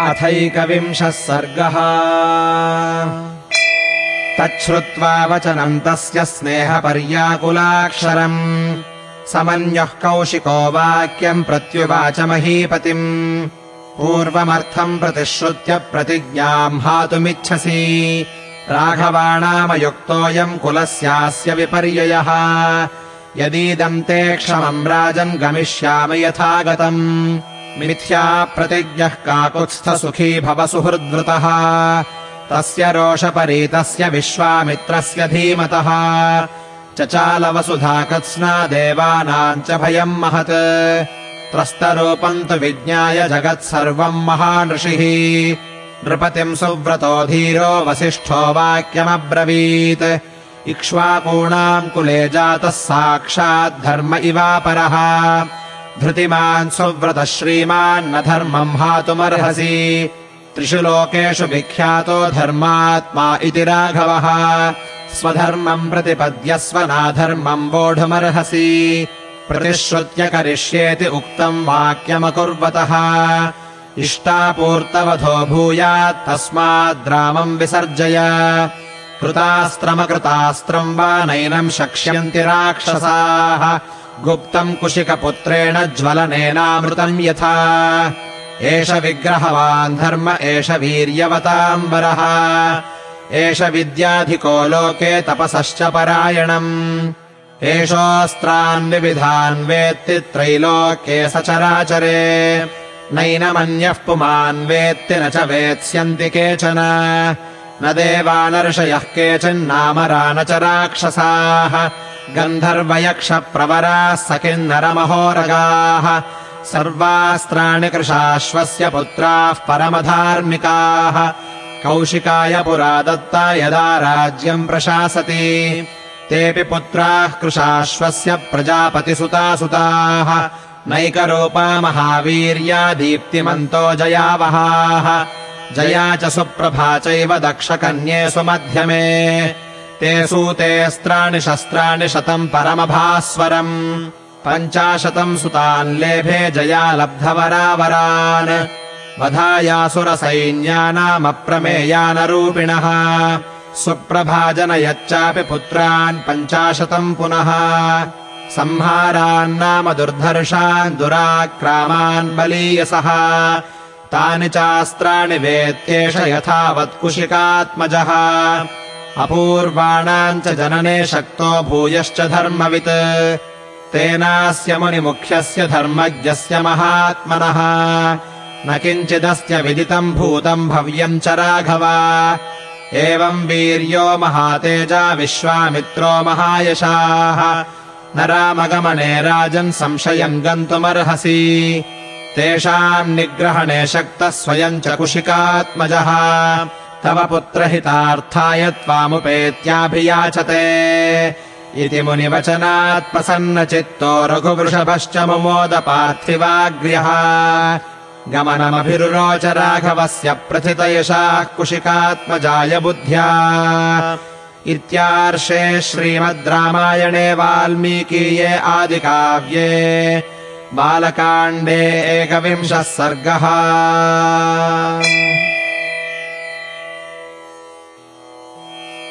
अथैकविंशः सर्गः। तच्छ्रुत्वा वचनम् तस्य स्नेहपर्याकुलाक्षरम्। समन्यः कौशिको वाक्यम् प्रत्युवाच महीपतिम्। पूर्वमर्थम् प्रतिश्रुत्य प्रतिज्ञाम् हातुमिच्छसि। राघवाणामयुक्तोऽयम् कुलस्यास्य विपर्ययः। यदीदम् ते क्षमम् राजन् गमिष्याम यथा गतम् मिथ्या प्रतिज्ञः काकुत्स्थसुखी भव सुहृद्वृतः। तस्य रोषपरीतस्य विश्वामित्रस्य धीमतः। चचालवसुधा कत्स्ना देवानाम् च भयम् महत्। त्रस्तरूपम् तु विज्ञाय जगत्सर्वम् महानृषिः। नृपतिम् सुव्रतो धीरो वसिष्ठो वाक्यमब्रवीत्। इक्ष्वाकूणाम् कुले जातः साक्षाद्धर्म इवापरः धृतिमान् सुव्रतः श्रीमान्न धर्मम् हातुमर्हसि। त्रिषु लोकेषु विख्यातो धर्मात्मा इति राघवः। स्वधर्मम् प्रतिपद्यस्व नाधर्मम् वोढुमर्हसि। प्रतिश्रुत्य करिष्येति उक्तम् वाक्यमकुर्वतः। इष्टापूर्तवधो भूयात् तस्माद्रामम् विसर्जय। कृतास्त्रमकृतास्त्रम् वा नैनम् शक्ष्यन्ति राक्षसाः गुप्तम् कुशिकपुत्रेण ज्वलनेनामृतम् यथा। एष विग्रहवान् धर्म एष वीर्यवताम् वरः एष विद्याधिको लोके तपसश्च परायणम्। एषोऽस्त्रान् वेत्ति त्रैलोक्ये सचराचरे नैनमन्यः पुमान् वेत्ति न च वेत्स्यन्ति केचन न देवानर्षयः केचिन्नामरा न च राक्षसाः गन्धर्वयक्षप्रवराः स किन्नरमहोरगाः सर्वास्त्राणि कृशाश्वस्य पुत्राः परमधार्मिकाः कौशिकाय पुरा दत्ता यदा राज्यम् प्रशासति तेऽपि पुत्राः कृशाश्वस्य प्रजापतिसुतासुताः नैकरूपा महावीर्या दीप्तिमन्तो जयावहाः जया च सुप्रभा चैव दक्षकन्ये सुमध्यमे। ते सूतेऽस्त्राणि शस्त्राणि शतम् परमभास्वरम्। पञ्चाशतम् सुतान् लेभे जया लब्धवरावरान्। वधायासुरसैन्यानामप्रमेयानरूपिणः। सुप्रभाजनयच्चापि पुत्रान् पञ्चाशतम् पुनः। संहारान्नाम दुर्धर्षान् दुराक्रामान् बलीयसः तानि चास्त्राणि वेत्येष यथावत्कुशिकात्मजः। अपूर्वाणाम् च जनने शक्तो भूयश्च धर्मवित्। तेनास्य मुनिमुख्यस्य धर्मज्ञस्य महात्मनः। न किञ्चिदस्य विदितम् भूतम् भव्यम् च राघव। एवम् वीर्यो महातेजा विश्वामित्रो महायशाः। न रामगमने राजन् संशयम् गन्तुमर्हसि तेषाम् निग्रहणे शक्तः स्वयम् च कुशिकात्मजः तव पुत्रहितार्थाय त्वामुपेत्याभियाचते। इति मुनिवचनात् प्रसन्नचित्तो रघुवृषभश्च मुमोदपार्थिवाग्र्यः। गमनमभिरुरोच राघवस्य प्रथितयशाः कुशिकात्मजाय बुद्ध्या। इत्यार्षे श्रीमद् रामायणे वाल्मीकीये आदिकाव्ये बालकाण्डे एकविंशः सर्गः